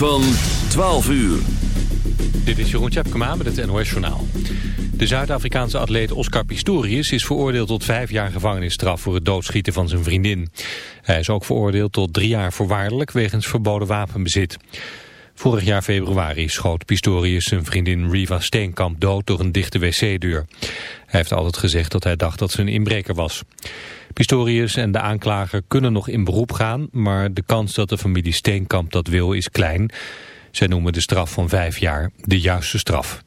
van 12 uur. Dit is Jeroen Tjepkema met het NOS Journaal. De Zuid-Afrikaanse atleet Oscar Pistorius is veroordeeld tot vijf jaar gevangenisstraf voor het doodschieten van zijn vriendin. Hij is ook veroordeeld tot drie jaar voorwaardelijk wegens verboden wapenbezit. Vorig jaar februari schoot Pistorius zijn vriendin Riva Steenkamp dood door een dichte wc-deur. Hij heeft altijd gezegd dat hij dacht dat ze een inbreker was. Pistorius en de aanklager kunnen nog in beroep gaan, maar de kans dat de familie Steenkamp dat wil is klein. Zij noemen de straf van vijf jaar de juiste straf.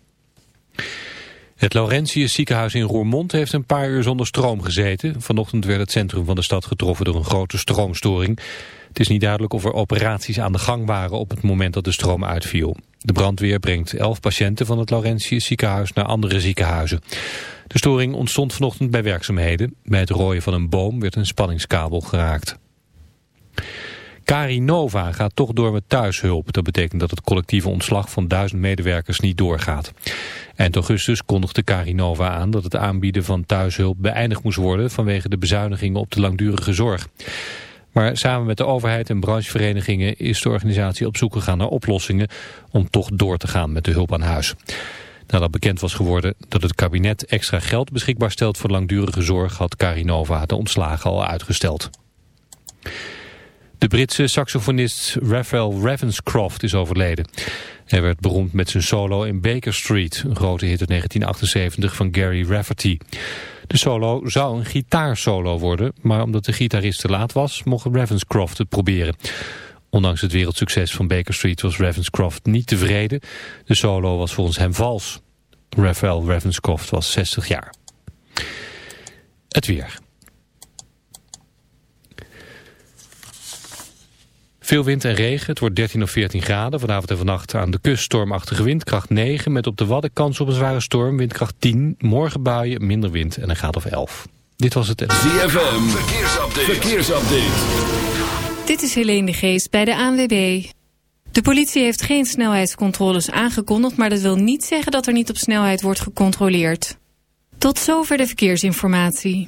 Het Laurentius ziekenhuis in Roermond heeft een paar uur zonder stroom gezeten. Vanochtend werd het centrum van de stad getroffen door een grote stroomstoring. Het is niet duidelijk of er operaties aan de gang waren op het moment dat de stroom uitviel. De brandweer brengt elf patiënten van het Laurentius ziekenhuis naar andere ziekenhuizen. De storing ontstond vanochtend bij werkzaamheden. Bij het rooien van een boom werd een spanningskabel geraakt. Carinova gaat toch door met thuishulp. Dat betekent dat het collectieve ontslag van duizend medewerkers niet doorgaat. Eind augustus kondigde Carinova aan dat het aanbieden van thuishulp beëindigd moest worden vanwege de bezuinigingen op de langdurige zorg. Maar samen met de overheid en brancheverenigingen is de organisatie op zoek gegaan naar oplossingen om toch door te gaan met de hulp aan huis. Nadat bekend was geworden dat het kabinet extra geld beschikbaar stelt voor langdurige zorg had Carinova de ontslagen al uitgesteld. De Britse saxofonist Raphael Ravenscroft is overleden. Hij werd beroemd met zijn solo in Baker Street, een grote hit uit 1978 van Gary Rafferty. De solo zou een gitaarsolo worden, maar omdat de gitarist te laat was, mocht Ravenscroft het proberen. Ondanks het wereldsucces van Baker Street was Ravenscroft niet tevreden. De solo was volgens hem vals. Raphael Ravenscroft was 60 jaar. Het weer. Veel wind en regen, het wordt 13 of 14 graden. Vanavond en vannacht aan de kust stormachtige wind, kracht 9... met op de Wadden kans op een zware storm, windkracht 10. Morgen buien, minder wind en een graad of 11. Dit was het... ZFM, verkeersupdate. verkeersupdate. Dit is Helene de Geest bij de ANWB. De politie heeft geen snelheidscontroles aangekondigd... maar dat wil niet zeggen dat er niet op snelheid wordt gecontroleerd. Tot zover de verkeersinformatie.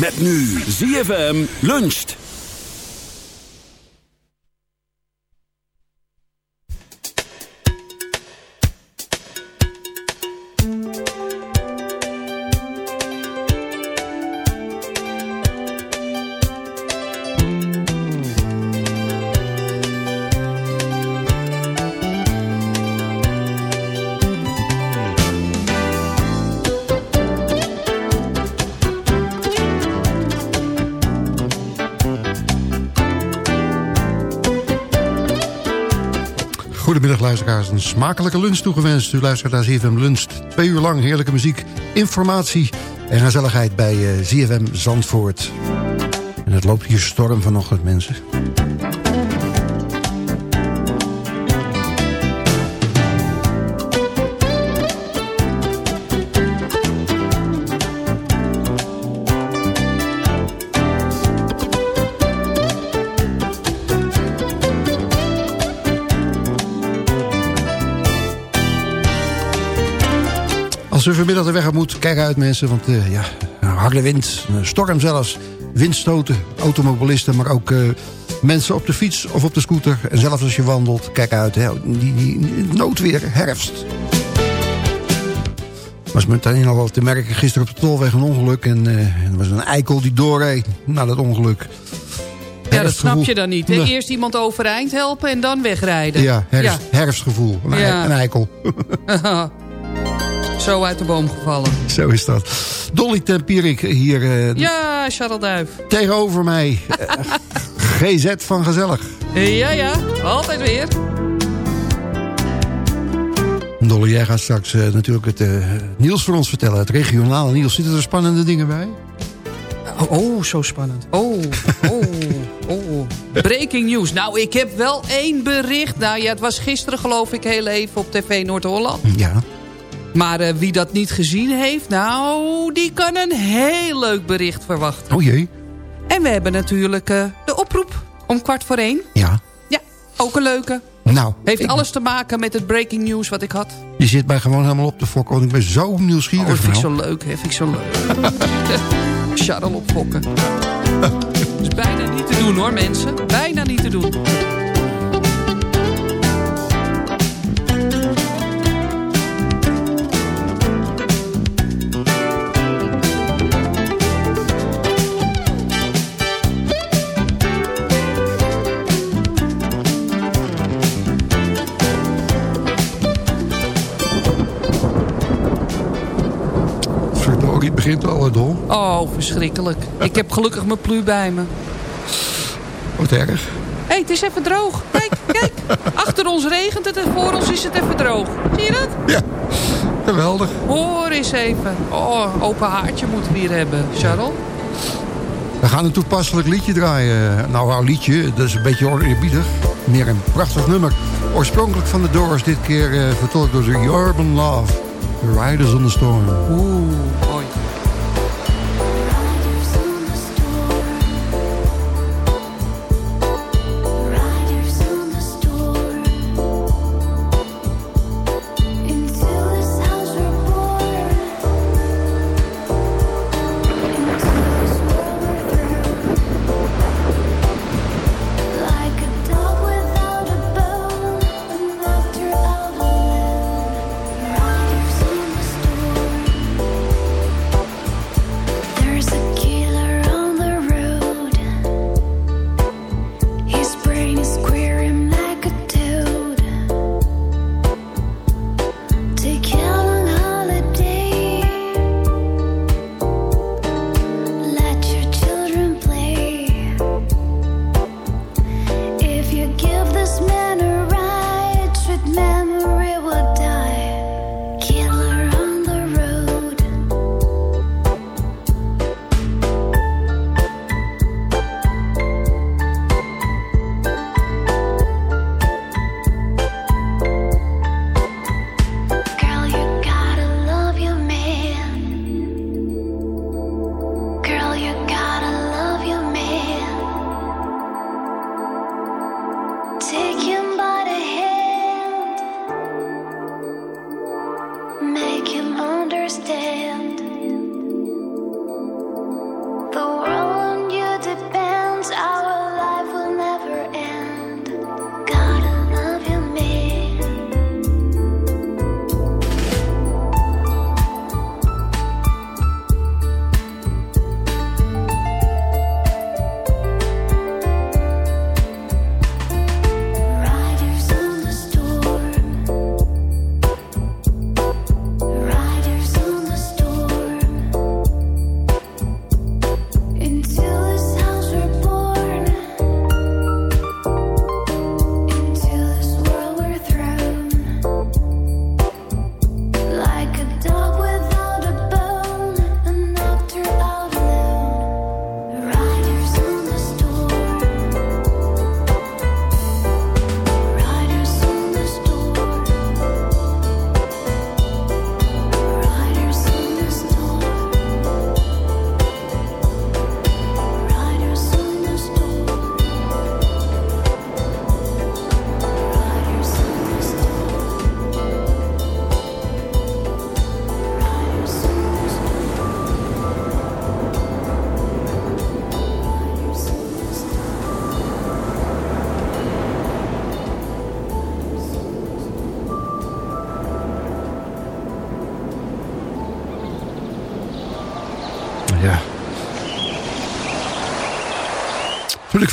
Met nu ZFM luncht. Luisteraars, een smakelijke lunch toegewenst. U luistert naar ZFM Lunch. Twee uur lang heerlijke muziek, informatie en gezelligheid bij uh, ZFM Zandvoort. En het loopt hier storm vanochtend, mensen. Als u vanmiddag de weg op moet, kijk uit mensen. Want uh, ja, harde wind, storm zelfs, windstoten, automobilisten... maar ook uh, mensen op de fiets of op de scooter. En zelfs als je wandelt, kijk uit. Hè, die, die, noodweer, herfst. Was meteen al wel te merken, gisteren op de tolweg een ongeluk... en uh, er was een eikel die doorreed na dat ongeluk. Ja, dat snap je dan niet. Hè? Eerst iemand overeind helpen en dan wegrijden. Ja, herfst, ja. herfstgevoel. Een, Ja. een eikel. Zo uit de boom gevallen. Zo is dat. Dolly Tempierik hier eh, Ja, Charles Duif. tegenover mij. Eh, GZ van Gezellig. Ja, ja, altijd weer. Dolly, jij gaat straks eh, natuurlijk het nieuws voor ons vertellen. Het regionale nieuws. Zitten er spannende dingen bij? Oh, oh, zo spannend. Oh, oh, oh. Breaking news. Nou, ik heb wel één bericht. Nou ja, het was gisteren geloof ik heel even op TV Noord-Holland. Ja. Maar uh, wie dat niet gezien heeft, nou, die kan een heel leuk bericht verwachten. Oh jee. En we hebben natuurlijk uh, de oproep om kwart voor één. Ja. Ja, ook een leuke. Nou. Heeft alles te maken met het breaking news wat ik had. Je zit mij gewoon helemaal op de fokken, want ik ben zo nieuwsgierig. Oh, dat vind ik nou. zo leuk, hè? Vind ik zo leuk. Charles opfokken. is bijna niet te doen hoor, mensen. Bijna niet te doen. Begint al, Dol. Oh, verschrikkelijk. Ik heb gelukkig mijn plu bij me. Wat erg. Hé, hey, het is even droog. Kijk, kijk. Achter ons regent het en voor ons is het even droog. Zie je dat? Ja, geweldig. Hoor eens even. Oh, open haartje moeten we hier hebben, Charles. We gaan een toepasselijk liedje draaien. Nou, een liedje, dat is een beetje oneerbiedig. Meer een prachtig nummer. Oorspronkelijk van de Doors, dit keer uh, vertolkt door de Urban Love. The Riders on the Storm. Oeh, mooi.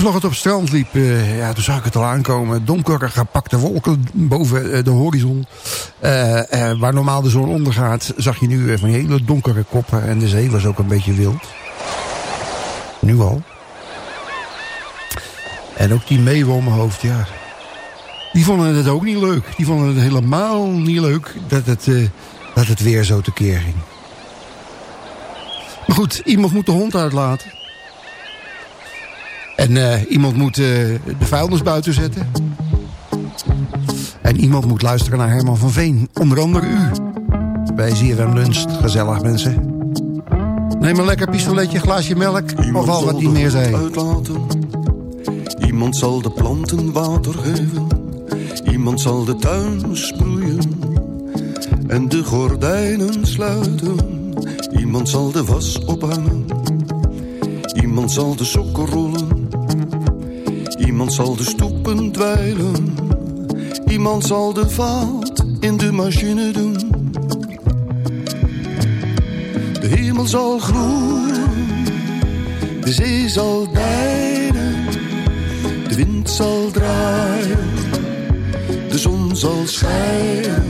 Vanochtend op het strand liep, uh, ja, toen zag ik het al aankomen. Donkere gepakte wolken boven uh, de horizon. Uh, waar normaal de zon ondergaat, zag je nu van hele donkere koppen. En de zee was ook een beetje wild. Nu al. En ook die meeuwen om mijn hoofd, ja. Die vonden het ook niet leuk. Die vonden het helemaal niet leuk dat het, dat het weer zo tekeer ging. Maar goed, iemand moet de hond uitlaten. En uh, iemand moet uh, de vuilnis buiten zetten. En iemand moet luisteren naar Herman van Veen. Onder andere u. Bij ZFM Lunch. Gezellig mensen. Neem een lekker pistoletje, glaasje melk. Iemand of al wat die meer zei. Uitlaten. Iemand zal de planten water geven. Iemand zal de tuin sproeien. En de gordijnen sluiten. Iemand zal de was ophangen. Iemand zal de sokken rollen. Iemand zal de stoepen dweilen. Iemand zal de vaat in de machine doen. De hemel zal gloeien. De zee zal deinen. De wind zal draaien. De zon zal schijnen.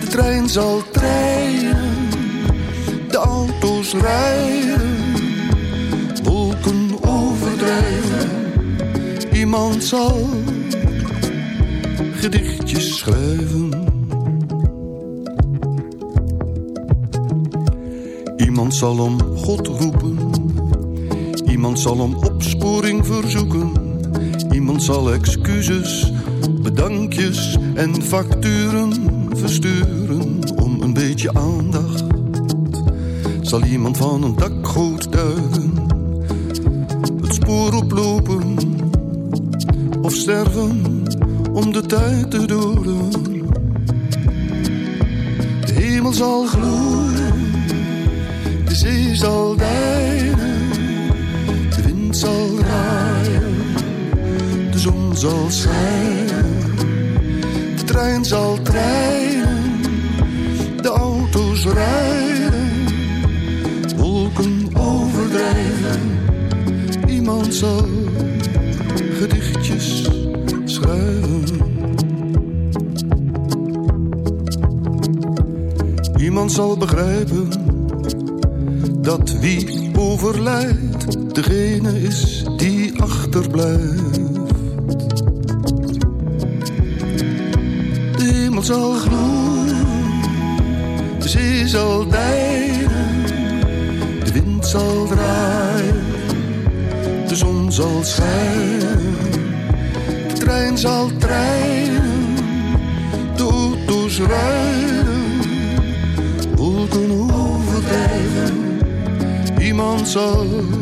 De trein zal treinen. De auto's rijden. Iemand zal gedichtjes schrijven. Iemand zal om God roepen. Iemand zal om opsporing verzoeken. Iemand zal excuses, bedankjes en facturen versturen om een beetje aandacht. Zal iemand van een dakgoot duiken, het spoor oplopen om de tijd te doden. De hemel zal gloeien, de zee zal deinen, de wind zal draaien, de zon zal schijnen, de trein zal treinen, de auto's rijden, wolken overdrijven, iemand zal Iemand zal begrijpen dat wie overlijdt degene is die achterblijft. Hemel zal gloeien, de zee zal deinen, de wind zal draaien de zon zal schijnen. De trein zal treinen, de auto's rijden. Iemand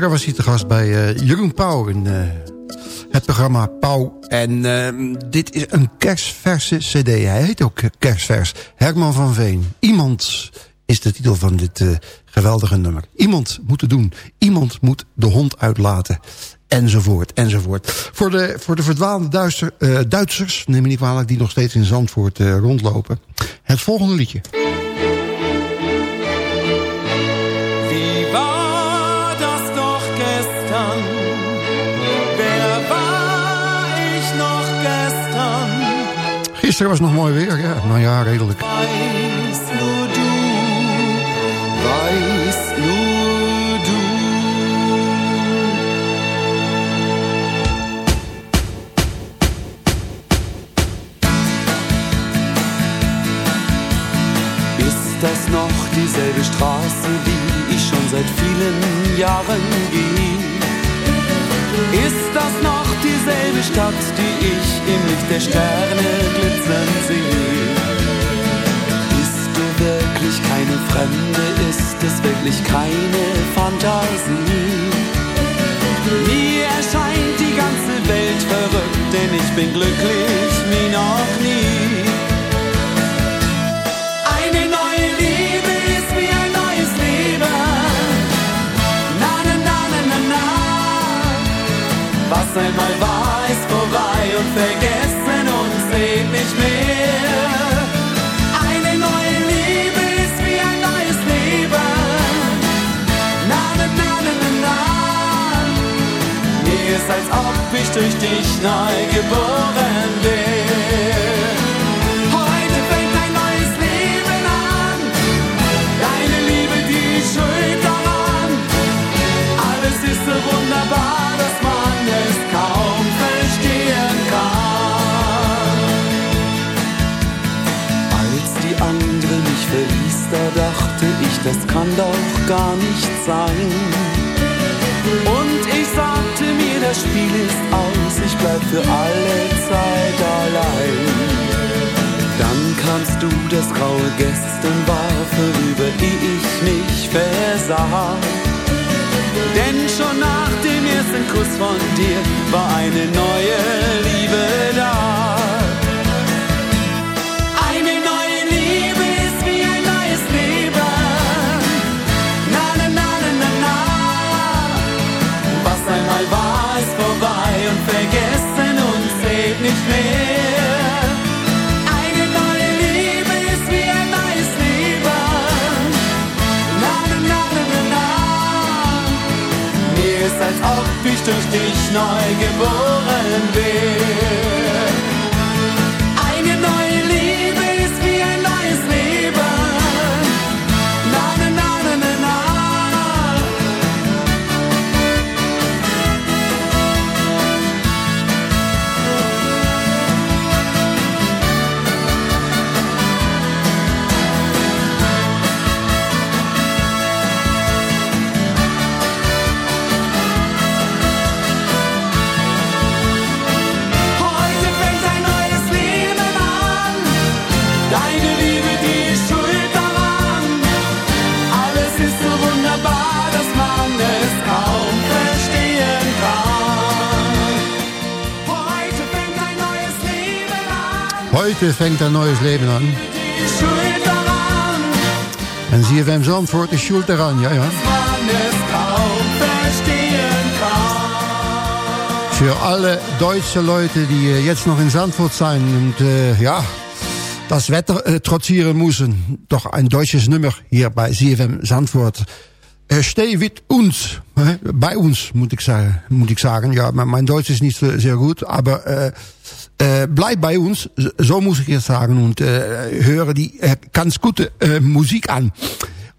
Gisteren was hij te gast bij uh, Jeroen Pauw in uh, het programma Pauw. En uh, dit is een kerstverse cd. Hij heet ook kerstvers. Herman van Veen. Iemand is de titel van dit geweldige nummer. Iemand moet het doen. Iemand moet de hond uitlaten. Enzovoort, enzovoort. Voor de, voor de verdwaalde Duitser, Duitsers, neem me niet kwalijk... die nog steeds in Zandvoort rondlopen. Het volgende liedje. gisteren was nog mooi weer. Ja, nou ja, redelijk. dat nog dieselbe straat die ik schon seit vielen Jahren gehe? Ist das noch dieselbe Stadt, die ich im Licht der Sterne glitzern sehe? Bist du wirklich keine Fremde? Ist es wirklich keine Fantasie? Mir erscheint die ganze Welt verrückt, denn ich bin glücklich wie noch nie. Was einmal war, ist vorbei und vergessen uns lebt nicht mehr. Eine neue Liebe ist wie ein neues Leben. Na, na, na, na, na, na. Mir ist, als ob ich durch dich neu geboren bin. Das kann doch gar nicht sein. Und ich sagte mir, das Spiel ist aus, ich bleib für alle Zeit allein. Dann kamst du, das graue Gestern war vorüber, ehe ich mich versah. Denn schon nach dem ersten Kuss von dir war eine neue Liebe da. Als ob ich durch dich neu geboren bin. Heute fängt een neues Leben an. Daran, En ZFM Zandvoort is schuld eraan, ja, ja. Für alle deutsche Leute, die äh, jetzt noch in Zandvoort sein und äh, ja, das Wetter äh, trotzieren müssen. Doch ein deutsches Nummer hier bei ZFM Zandvoort. Äh, stay with uns. Äh, bei uns, muss ich sagen. Muss ich sagen. Ja, mein Deutsch ist nicht so sehr gut, aber äh, äh, bleib bei uns, so muss ich jetzt sagen, höre die äh, ganz gute äh, Musik an.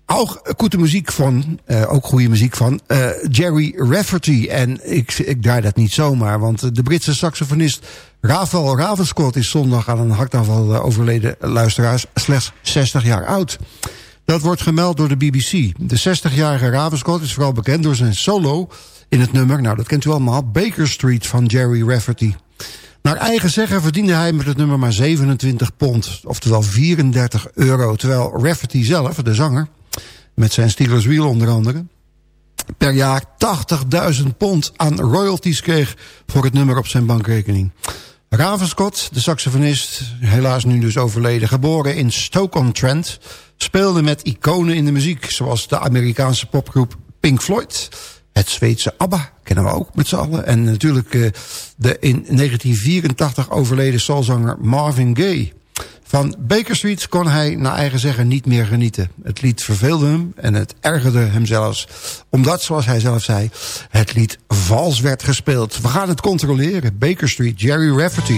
Auch gute muziek van, ook goede muziek van Jerry Rafferty. En ik, ik draai dat niet zomaar, want de Britse saxofonist Rafael Ravenscott is zondag aan een hartaanval overleden luisteraars, slechts 60 jaar oud. Dat wordt gemeld door de BBC. De 60-jarige Ravenscott is vooral bekend door zijn solo in het nummer, nou dat kent u allemaal, Baker Street van Jerry Rafferty. Naar eigen zeggen verdiende hij met het nummer maar 27 pond, oftewel 34 euro. Terwijl Rafferty zelf, de zanger, met zijn Steelers onder andere... per jaar 80.000 pond aan royalties kreeg voor het nummer op zijn bankrekening. Ravenscott, de saxofonist, helaas nu dus overleden... geboren in Stoke-on-Trent, speelde met iconen in de muziek... zoals de Amerikaanse popgroep Pink Floyd... Het Zweedse ABBA kennen we ook met z'n allen. En natuurlijk uh, de in 1984 overleden soulzanger Marvin Gaye. Van Baker Street kon hij naar eigen zeggen niet meer genieten. Het lied verveelde hem en het ergerde hem zelfs. Omdat, zoals hij zelf zei, het lied vals werd gespeeld. We gaan het controleren. Baker Street, Jerry Rafferty.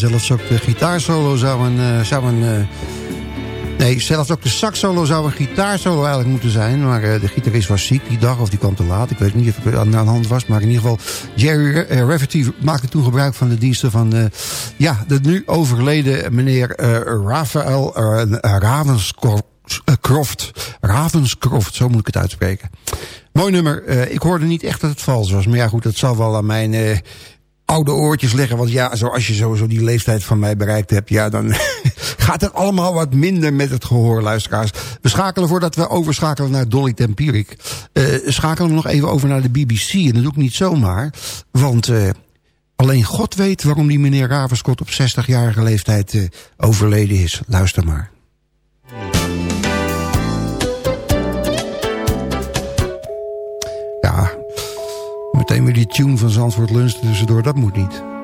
Zelfs ook de gitaarsolo zou een... Uh, zou een nee, zelfs ook de saxsolo zou een gitaarsolo eigenlijk moeten zijn. Maar de gitarist was ziek die dag, of die kwam te laat. Ik weet niet of het aan de hand was. Maar in ieder geval, Jerry Rafferty maakte toen gebruik van de diensten van... ja, de nu overleden meneer Raphael Ravenskorp. Croft. Ravenscroft, zo moet ik het uitspreken. Mooi nummer. Ik hoorde niet echt dat het vals was. Maar ja goed, dat zal wel aan mijn oude oortjes liggen. Want ja, zoals je sowieso die leeftijd van mij bereikt hebt... ja, dan gaat het allemaal wat minder met het gehoor, luisteraars. We schakelen voordat we overschakelen naar Dolly Tempierik. Uh, schakelen we nog even over naar de BBC. En dat doe ik niet zomaar. Want... Alleen God weet waarom die meneer Ravenskot op 60-jarige leeftijd overleden is. Luister maar. Meteen weer die tune van Zandvoort Lunch tussendoor, dat moet niet.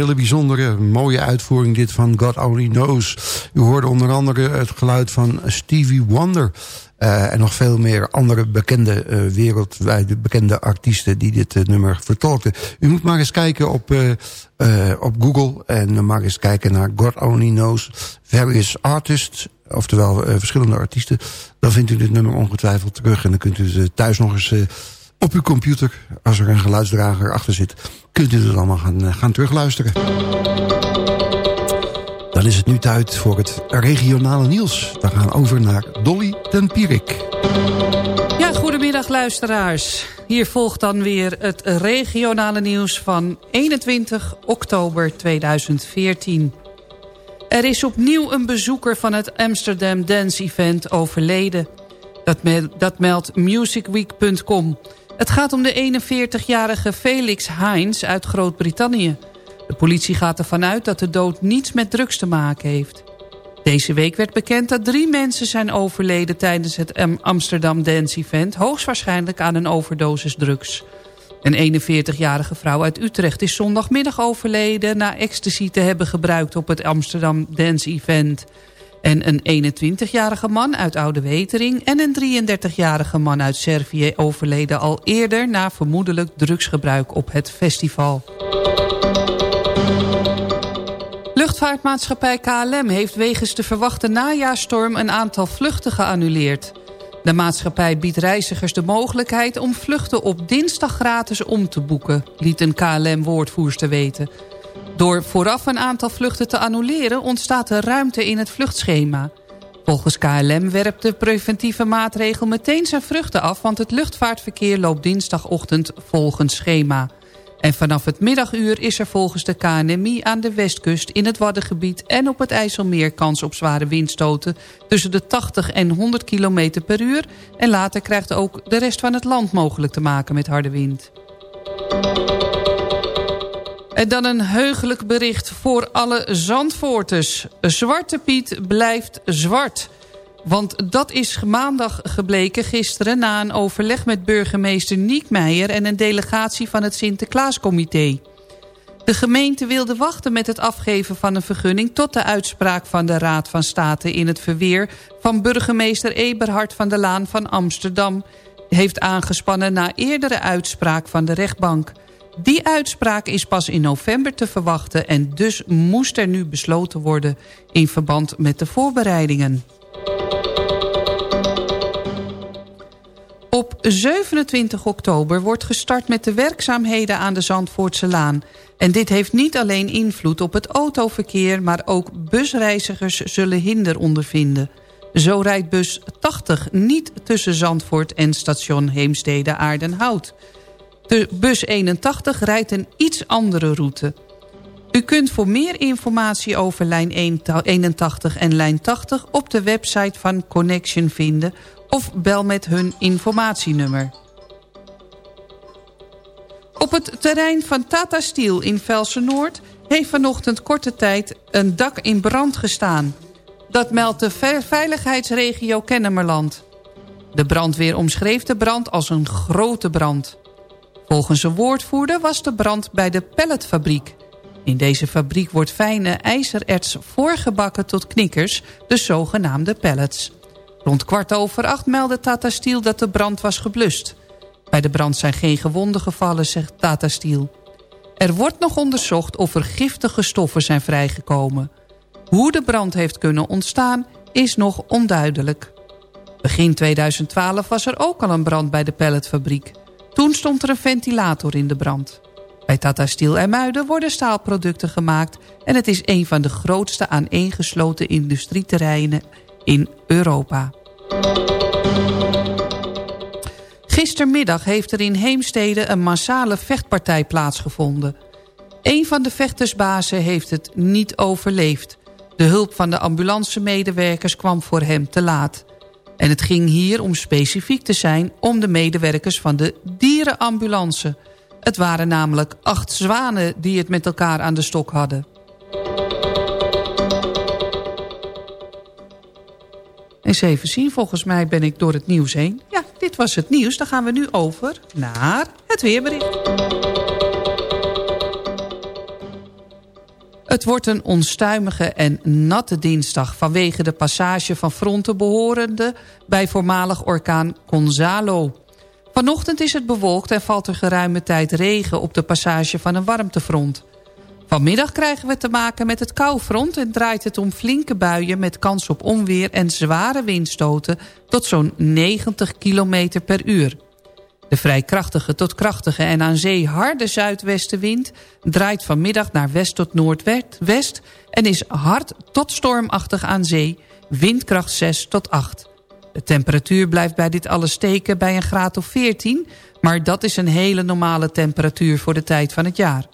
Hele bijzondere, mooie uitvoering dit van God Only Knows. U hoorde onder andere het geluid van Stevie Wonder... Uh, en nog veel meer andere bekende, uh, wereldwijde bekende artiesten... die dit uh, nummer vertolkten. U moet maar eens kijken op, op Google... en maar eens kijken naar God Only Knows Various Artists... oftewel verschillende artiesten. Dan vindt u dit nummer ongetwijfeld terug... en dan kunt u thuis nog eens op uw computer, als er een geluidsdrager achter zit... kunt u het allemaal gaan, eh, gaan terugluisteren. Dan is het nu tijd voor het regionale nieuws. We gaan over naar Dolly ten Pierik. Ja, goedemiddag luisteraars. Hier volgt dan weer het regionale nieuws van 21 oktober 2014. Er is opnieuw een bezoeker van het Amsterdam Dance Event overleden. Dat, dat meldt musicweek.com. Het gaat om de 41-jarige Felix Heinz uit Groot-Brittannië. De politie gaat ervan uit dat de dood niets met drugs te maken heeft. Deze week werd bekend dat drie mensen zijn overleden tijdens het Amsterdam Dance Event... hoogstwaarschijnlijk aan een overdosis drugs. Een 41-jarige vrouw uit Utrecht is zondagmiddag overleden... na ecstasy te hebben gebruikt op het Amsterdam Dance Event... En een 21-jarige man uit Oude Wetering en een 33-jarige man uit Servië overleden al eerder na vermoedelijk drugsgebruik op het festival. Luchtvaartmaatschappij KLM heeft wegens de verwachte najaarstorm een aantal vluchten geannuleerd. De maatschappij biedt reizigers de mogelijkheid om vluchten op dinsdag gratis om te boeken, liet een KLM-woordvoerster weten. Door vooraf een aantal vluchten te annuleren ontstaat er ruimte in het vluchtschema. Volgens KLM werpt de preventieve maatregel meteen zijn vruchten af... want het luchtvaartverkeer loopt dinsdagochtend volgens schema. En vanaf het middaguur is er volgens de KNMI aan de westkust... in het Waddengebied en op het IJsselmeer kans op zware windstoten... tussen de 80 en 100 km per uur. En later krijgt ook de rest van het land mogelijk te maken met harde wind. En dan een heugelijk bericht voor alle Zandvoorters. Zwarte Piet blijft zwart. Want dat is maandag gebleken gisteren... na een overleg met burgemeester Niek Meijer... en een delegatie van het Sinterklaascomité. De gemeente wilde wachten met het afgeven van een vergunning... tot de uitspraak van de Raad van State in het verweer... van burgemeester Eberhard van der Laan van Amsterdam... heeft aangespannen na eerdere uitspraak van de rechtbank... Die uitspraak is pas in november te verwachten... en dus moest er nu besloten worden in verband met de voorbereidingen. Op 27 oktober wordt gestart met de werkzaamheden aan de Zandvoortse Laan. En dit heeft niet alleen invloed op het autoverkeer... maar ook busreizigers zullen hinder ondervinden. Zo rijdt bus 80 niet tussen Zandvoort en station Heemstede-Aardenhout... De bus 81 rijdt een iets andere route. U kunt voor meer informatie over lijn 81 en lijn 80 op de website van Connection vinden of bel met hun informatienummer. Op het terrein van Tata Steel in Velsen-Noord heeft vanochtend korte tijd een dak in brand gestaan. Dat meldt de veiligheidsregio Kennemerland. De brandweer omschreef de brand als een grote brand. Volgens een woordvoerder was de brand bij de pelletfabriek. In deze fabriek wordt fijne ijzererts voorgebakken tot knikkers, de zogenaamde pellets. Rond kwart over acht meldde Tata Steel dat de brand was geblust. Bij de brand zijn geen gewonden gevallen, zegt Tata Steel. Er wordt nog onderzocht of er giftige stoffen zijn vrijgekomen. Hoe de brand heeft kunnen ontstaan is nog onduidelijk. Begin 2012 was er ook al een brand bij de pelletfabriek. Toen stond er een ventilator in de brand. Bij Tata Steel en Muiden worden staalproducten gemaakt... en het is een van de grootste aaneengesloten industrieterreinen in Europa. Gistermiddag heeft er in Heemstede een massale vechtpartij plaatsgevonden. Een van de vechtersbazen heeft het niet overleefd. De hulp van de ambulancemedewerkers kwam voor hem te laat. En het ging hier, om specifiek te zijn, om de medewerkers van de dierenambulance. Het waren namelijk acht zwanen die het met elkaar aan de stok hadden. Eens even zien, volgens mij ben ik door het nieuws heen. Ja, dit was het nieuws. Dan gaan we nu over naar het weerbericht. Het wordt een onstuimige en natte dinsdag... vanwege de passage van fronten behorende bij voormalig orkaan Gonzalo. Vanochtend is het bewolkt en valt er geruime tijd regen... op de passage van een warmtefront. Vanmiddag krijgen we te maken met het koufront... en draait het om flinke buien met kans op onweer en zware windstoten... tot zo'n 90 km per uur. De vrij krachtige tot krachtige en aan zee harde zuidwestenwind... draait vanmiddag naar west tot noordwest... en is hard tot stormachtig aan zee, windkracht 6 tot 8. De temperatuur blijft bij dit alles steken bij een graad of 14... maar dat is een hele normale temperatuur voor de tijd van het jaar.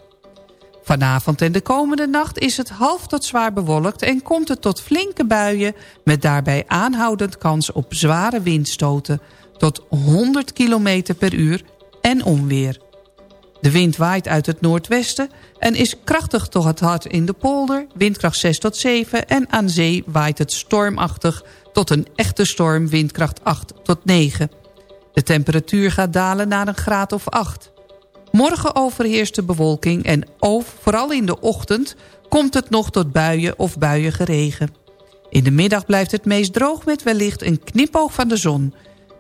Vanavond en de komende nacht is het half tot zwaar bewolkt... en komt het tot flinke buien met daarbij aanhoudend kans op zware windstoten tot 100 km per uur en onweer. De wind waait uit het noordwesten en is krachtig tot het hart in de polder, windkracht 6 tot 7... en aan zee waait het stormachtig tot een echte storm, windkracht 8 tot 9. De temperatuur gaat dalen naar een graad of 8. Morgen overheerst de bewolking en vooral in de ochtend komt het nog tot buien of buiengeregen. In de middag blijft het meest droog met wellicht een knipoog van de zon...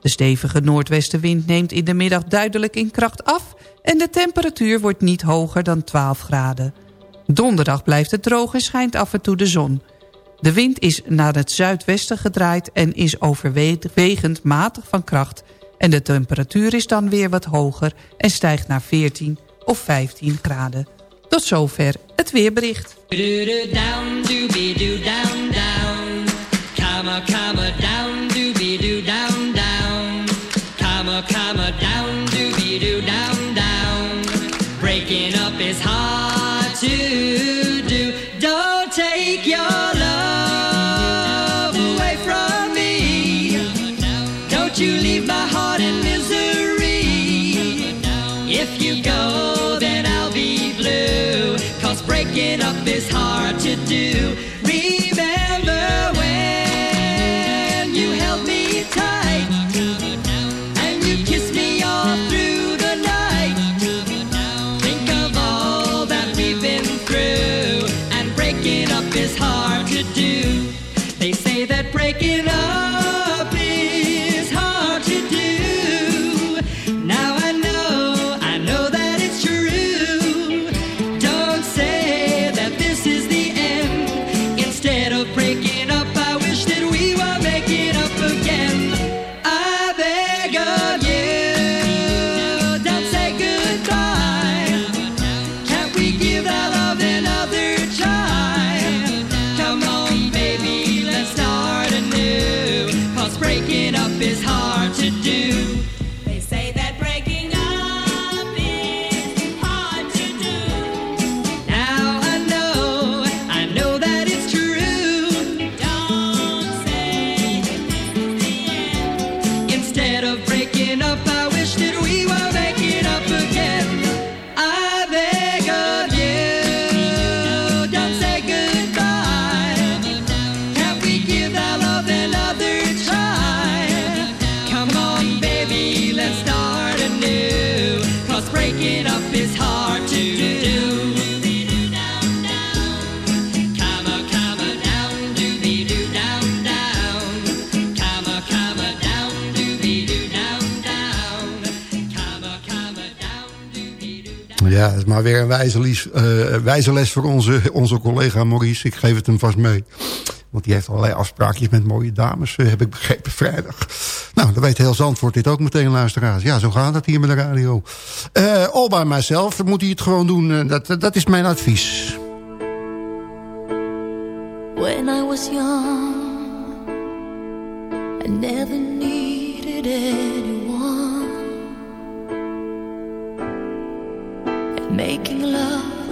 De stevige noordwestenwind neemt in de middag duidelijk in kracht af... en de temperatuur wordt niet hoger dan 12 graden. Donderdag blijft het droog en schijnt af en toe de zon. De wind is naar het zuidwesten gedraaid en is overwegend matig van kracht... en de temperatuur is dan weer wat hoger en stijgt naar 14 of 15 graden. Tot zover het weerbericht. Picking up is hard to maar weer een wijze, lies, eh, wijze les voor onze, onze collega Maurice. Ik geef het hem vast mee. Want die heeft allerlei afspraakjes met mooie dames, eh, heb ik begrepen, vrijdag. Nou, dan weet heel Zandvoort dit ook meteen, luisteraars. Ja, zo gaat het hier met de radio. Eh, Al by myself moet hij het gewoon doen. dat, dat is mijn advies.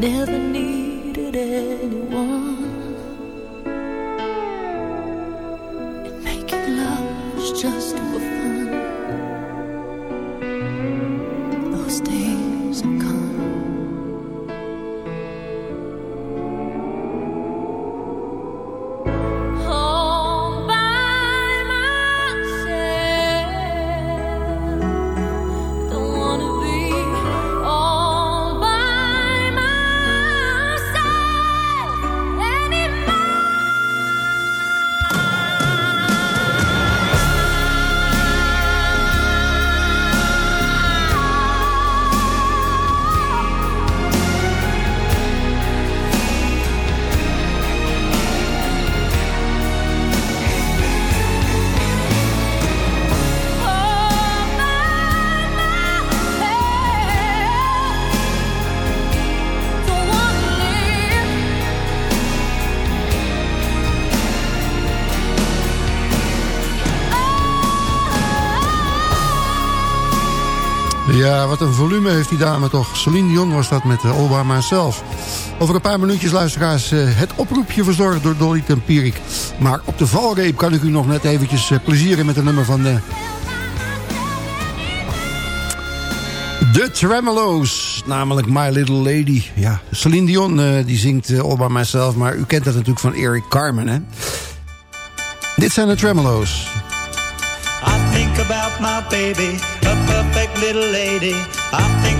Never needed anyone. And making love was just een volume heeft die dame toch. Celine Dion was dat met All By Myself. Over een paar minuutjes, luisteraars, eh, het oproepje verzorgd door Dolly Tempierik. Maar op de valreep kan ik u nog net eventjes eh, plezieren met een nummer van... de The Tremolo's, namelijk My Little Lady. Ja, Celine Dion eh, die zingt eh, All By Myself, maar u kent dat natuurlijk van Eric Carmen, hè? Dit zijn de Tremolo's. I think about my baby, a perfect little lady.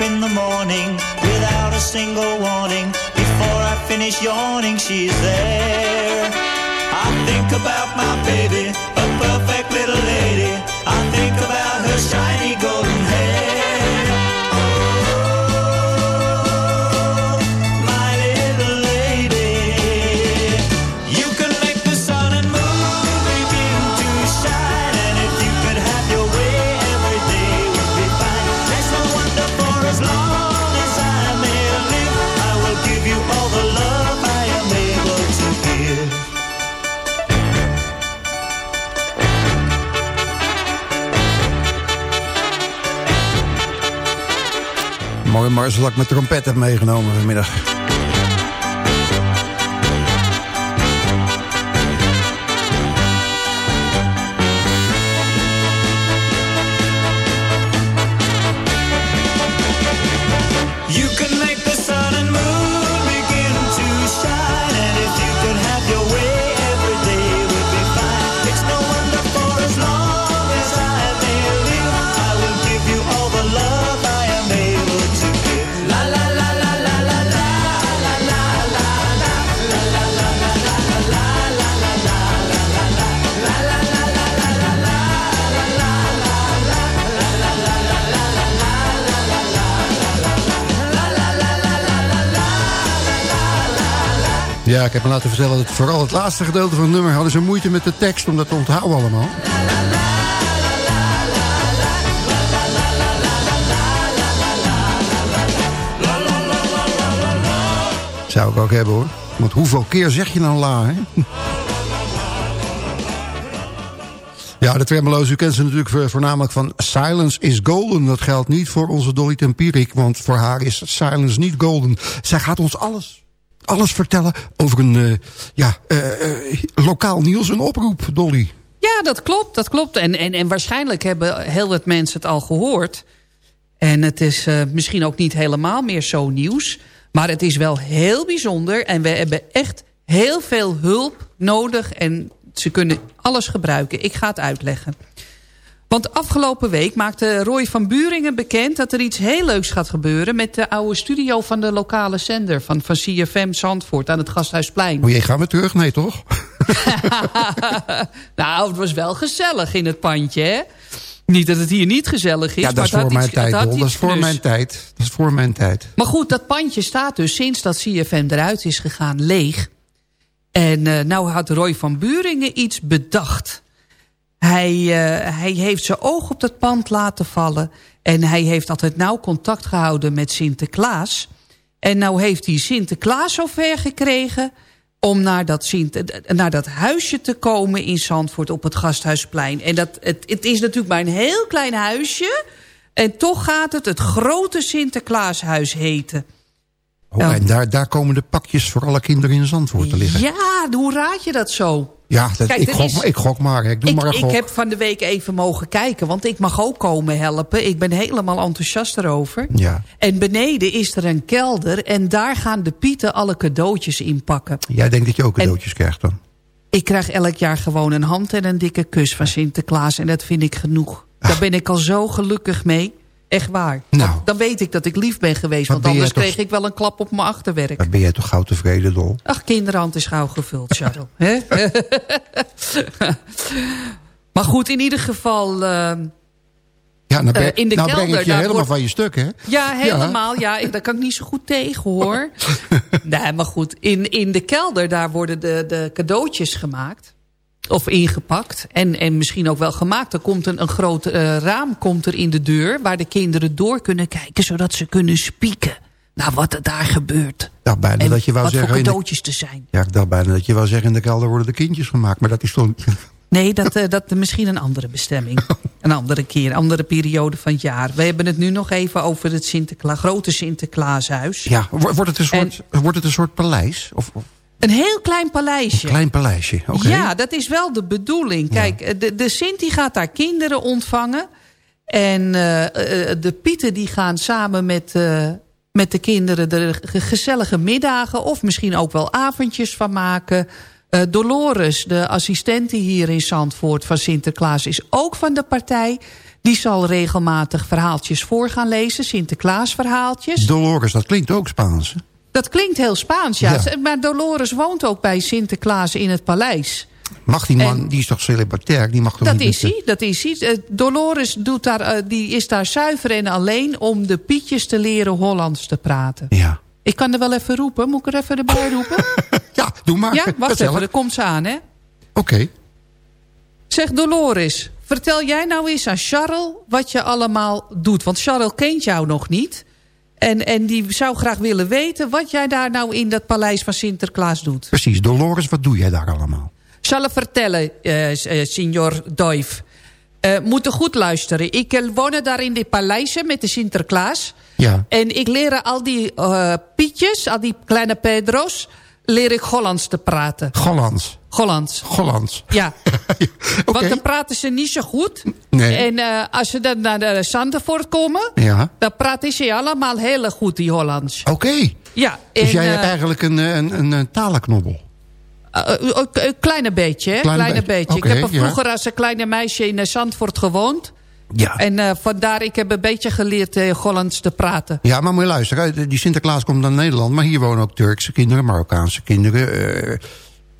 in the morning without a single warning. Before I finish yawning, she's there. I think about my baby, mooi. Marzelak met trompet heb meegenomen vanmiddag. Ja, ik heb me laten vertellen dat vooral het laatste gedeelte van het nummer... hadden ze moeite met de tekst om dat te onthouden allemaal. Zou ik ook hebben hoor. Want hoeveel keer zeg je nou la, hè? Ja, de Tremolo's, u kent ze natuurlijk voornamelijk van Silence is Golden. Dat geldt niet voor onze Dolly Tempierik, want voor haar is Silence niet golden. Zij gaat ons alles, alles vertellen over een uh, ja, uh, uh, lokaal nieuws, een oproep, Dolly. Ja, dat klopt, dat klopt. En, en, en waarschijnlijk hebben heel wat mensen het al gehoord. En het is misschien ook niet helemaal meer zo nieuws. Maar het is wel heel bijzonder. En we hebben echt heel veel hulp nodig. En ze kunnen alles gebruiken. Ik ga het uitleggen. Want afgelopen week maakte Roy van Buringen bekend... dat er iets heel leuks gaat gebeuren... met de oude studio van de lokale zender... van, van CFM Zandvoort aan het Gasthuisplein. O jee, gaan we terug? Nee, toch? nou, het was wel gezellig in het pandje, hè? Niet dat het hier niet gezellig is. Ja, dat is voor mijn iets- tijd. Dat is voor knus. mijn tijd. Dat is voor mijn tijd. Maar goed, dat pandje staat dus sinds dat CFM eruit is gegaan leeg. En eh, nou had Roy van Buringen iets bedacht. Hij, eh, hij heeft zijn oog op dat pand laten vallen. En hij heeft altijd nauw contact gehouden met Sinterklaas. En nou heeft hij Sinterklaas zover gekregen... om naar dat, Sint, naar dat huisje te komen in Zandvoort op het Gasthuisplein. En dat, het, het is natuurlijk maar een heel klein huisje... En toch gaat het het grote Sinterklaashuis heten. Oh, En daar, daar komen de pakjes voor alle kinderen in Zandvoort te liggen. Ja, hoe raad je dat zo? Ja, dat, Kijk, ik, gok, is- ik gok maar. Ik doe Ik, maar een ik heb van de week even mogen kijken, want ik mag ook komen helpen. Ik ben helemaal enthousiast erover. Ja. En beneden is er een kelder en daar gaan de pieten alle cadeautjes inpakken. Jij denkt dat je ook cadeautjes krijgt dan? Ik krijg elk jaar gewoon een hand en een dikke kus van Sinterklaas en dat vind ik genoeg. Daar ben ik al zo gelukkig mee. Echt waar. Nou. Dan weet ik dat ik lief ben geweest, want anders toch- kreeg ik wel een klap op mijn achterwerk. Dan ben jij toch gauw tevreden, Dol? Ach, kinderhand is gauw gevuld, Charles. Maar goed, in ieder geval... eh, Ja, nou, Eh, ben- in de nou breng ik je helemaal wordt- van je stuk, hè? ja, helemaal. Ja. ik- daar kan ik niet zo goed tegen, hoor. nee, maar goed. In, in de kelder, daar worden de, de cadeautjes gemaakt. Of ingepakt. En, en misschien ook wel gemaakt. Er komt een, een groot eh, raam komt er in de deur... waar de kinderen door kunnen kijken... zodat ze kunnen spieken naar wat er daar gebeurt. Ik dacht bijna En dat je wou wat voor zeggen... in de- cadeautjes te zijn. Ja, ik dacht bijna dat je wou zeggen... in de kelder worden de kindjes gemaakt. Maar dat is toch... Nee, dat, eh, dat misschien een andere bestemming. Een andere keer, een andere periode van het jaar. We hebben het nu nog even over het Sinterkla grote Sinterklaashuis. Ja, wo- wordt het een soort, wordt het een soort paleis? Of, of Een heel klein paleisje. een klein paleisje? Oké. Ja, dat is wel de bedoeling. Kijk, de, de Sint die gaat daar kinderen ontvangen. En eh, eh, de Pieten die gaan samen met, eh, met de kinderen de ge- gezellige middagen... of misschien ook wel avondjes van maken. Eh, Dolores, de assistente hier in Zandvoort van Sinterklaas... is ook van de partij. Die zal regelmatig verhaaltjes voor gaan lezen. Sinterklaas verhaaltjes. Dolores, dat klinkt ook Spaans. Dat klinkt heel Spaans, ja. Ja. Maar Dolores woont ook bij Sinterklaas in het paleis. Mag die man, En- die is toch celibatair? Die mag toch Dat niet is hij, dat is hij. Eh, Dolores doet daar, eh, die is daar zuiver en alleen om de pietjes te leren Hollands te praten. Ja. Ik kan er wel even roepen. Moet ik er even erbij roepen? ja, doe maar. Ja, wacht even, er komt ze aan, hè. Oké. Zeg Dolores, vertel jij nou eens aan Charles wat je allemaal doet. Want Charles kent jou nog niet. En, en die zou graag willen weten wat jij daar nou in dat paleis van Sinterklaas doet. Precies. Dolores, wat doe jij daar allemaal? zal ik vertellen, eh, eh, signor Duif. Eh moet er goed luisteren. Ik eh, woon daar in die paleizen met de Sinterklaas. Ja. En ik leer al die eh, pietjes, al die kleine Pedro's... leer ik Hollands te praten. Hollands. Hollands. Hollands. Ja. Want dan praten ze niet zo goed. Nee. En eh, als ze dan naar de Zandvoort komen... Ja. dan praten ze allemaal heel goed, die Hollands. Oké. Ja. Dus jij eh, hebt eigenlijk een, eh, een, een, een talenknobbel. Uh, uh, Een kleine beetje, hè? Klein Kleine beetje. ik heb er ja. vroeger als een kleine meisje in eh, Zandvoort gewoond. Ja. En eh, vandaar, ik heb een beetje geleerd uh, Hollands te praten. Ja, maar moet je luisteren. Die Sinterklaas komt naar Nederland. Maar hier wonen ook Turkse kinderen, Marokkaanse kinderen...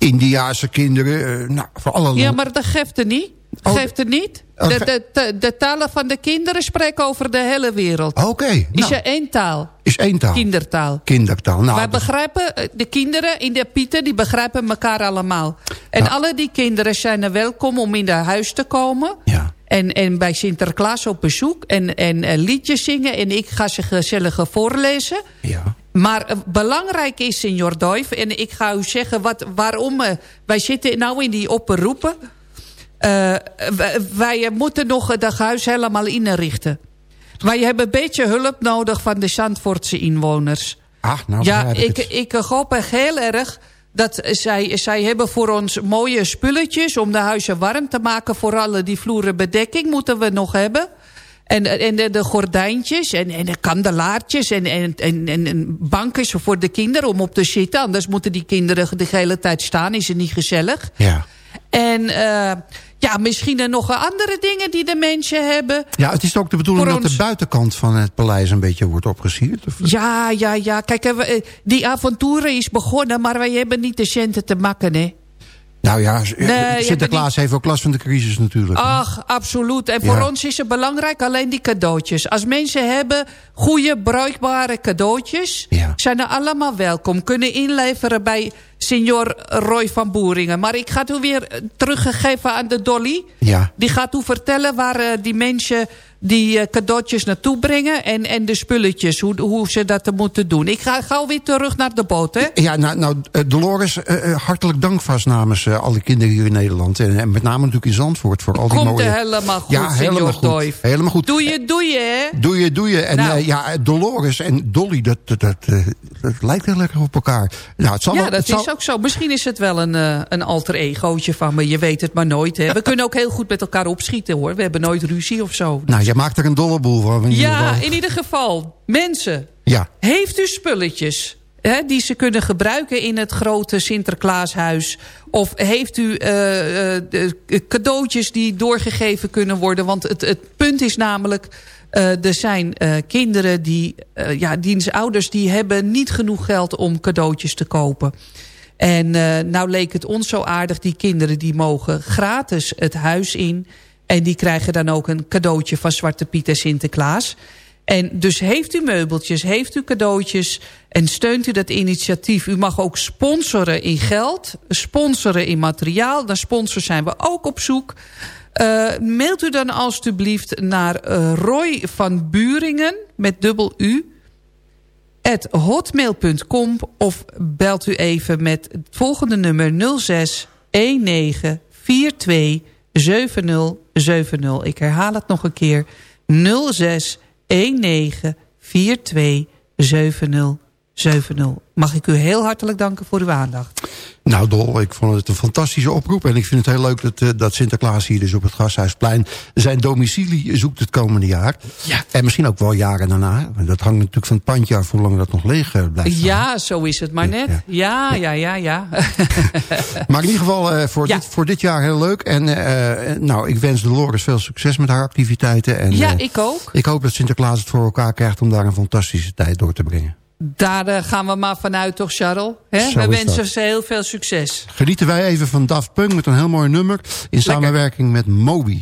Indiaanse kinderen. eh, nou, voor alle Ja, maar dat geeft er niet. Oh, geeft er niet. oh, De, de, de, talen van de kinderen spreken over de hele wereld. Oké. Is nou, er één taal? is één taal. Kindertaal. Kindertaal. Nou, Wij dat- begrijpen, eh, de kinderen in de pieten, die begrijpen elkaar allemaal. En Nou. alle die kinderen zijn er welkom om in de huis te komen. Ja. En, en bij Sinterklaas op bezoek. En, en eh, liedjes zingen. En ik ga ze gezellig voorlezen. Ja. Maar eh, belangrijk is, Senior Duif... en ik ga u zeggen wat, waarom... eh, wij zitten nou in die oproepen. Eh, wij, moeten nog het huis helemaal inrichten. Wij hebben een beetje hulp nodig van de Zandvoortse inwoners. Ah, nou ja, ik, ik hoop echt heel erg dat zij, zij hebben voor ons mooie spulletjes... om de huizen warm te maken. Vooral die vloeren bedekking moeten we nog hebben. En, en de, de gordijntjes en, en de kandelaartjes en, en, en, bankjes voor de kinderen om op te zitten. Anders moeten die kinderen de hele tijd staan. Is het niet gezellig? Ja. En eh, ja, misschien er nog andere dingen die de mensen hebben. ja, het is ook de bedoeling dat de buitenkant van het paleis een beetje wordt opgesierd. Of? Ja, ja, ja. Kijk, eh, eh, die avonturen is begonnen, maar wij hebben niet de centen te makken, hè. Nou ja, Nee, hebt Sinterklaas heeft ook last van de crisis natuurlijk. Ach, absoluut. En voor Ja. ons is het belangrijk alleen die cadeautjes. Als mensen hebben goede, bruikbare cadeautjes... zijn er allemaal welkom. Kunnen inleveren bij senior Roy van Boeringen. Maar ik ga het weer eh, teruggeven aan de Dolly. Ja. Die gaat u vertellen waar eh, die mensen die eh, cadeautjes naartoe brengen... En, en de spulletjes, hoe, hoe ze dat moeten doen. Ik ga gauw weer terug naar de boot, hè? Ja, nou, nou eh, Dolores, eh, hartelijk dank vast namens alle kinderen hier in Nederland. En, en met name natuurlijk in Zandvoort voor al die Komt mooie... er helemaal goed, ja, helemaal goed. Doif. Helemaal goed. Doe je, doe je, hè? Doe je, doe je. En Nou. ja, Dolores en Dolly, dat, dat, dat, dat lijkt heel lekker op elkaar. Nou, het zal Ja, wel- dat het zal- is ook zo. Misschien is het wel een, een alter egootje van me. Je weet het maar nooit. Hè. We kunnen ook heel goed met elkaar opschieten hoor. We hebben nooit ruzie of zo. Nou, maakt er een dolle boel van. in Ja, in ieder geval. Mensen, Ja. heeft u spulletjes hè, die ze kunnen gebruiken in het grote Sinterklaashuis? Of heeft u eh, eh, de cadeautjes die doorgegeven kunnen worden? Want het, het punt is namelijk... eh, er zijn eh, kinderen die, eh ja, diens ouders die hebben niet genoeg geld om cadeautjes te kopen. En eh, nou leek het ons zo aardig, die kinderen die mogen gratis het huis in. En die krijgen dan ook een cadeautje van Zwarte Piet en Sinterklaas. En dus heeft u meubeltjes, heeft u cadeautjes en steunt u dat initiatief. U mag ook sponsoren in geld, sponsoren in materiaal. Naar sponsors zijn we ook op zoek. Eh, mailt u dan alstublieft naar eh, Roy van Buringen met dubbel U at hotmail.com of belt u even met het volgende nummer 06 19 42 7070. Ik herhaal het nog een keer 06 19 42 7070. Mag ik u heel hartelijk danken voor uw aandacht. Nou Dol, ik vond het een fantastische oproep. En ik vind het heel leuk dat, eh, dat Sinterklaas hier dus op het Gasthuisplein... zijn domicilie zoekt het komende jaar. Ja. En misschien ook wel jaren daarna. Want Dat hangt natuurlijk van het pandje af hoe lang dat nog leeg eh, blijft staan. Ja, zo is het maar net. Ja, ja, ja, ja. Maar in ieder geval eh, voor, Ja. dit, voor dit jaar heel leuk. En eh, nou, ik wens Dolores veel succes met haar activiteiten. En, Ja, ik ook. Ik hoop dat Sinterklaas het voor elkaar krijgt om daar een fantastische tijd door te brengen. Daar eh, gaan we maar vanuit, toch, Charles? Hè? We wensen ze heel veel succes. Genieten wij even van Daft Punk met een heel mooi nummer... in samenwerking met Moby.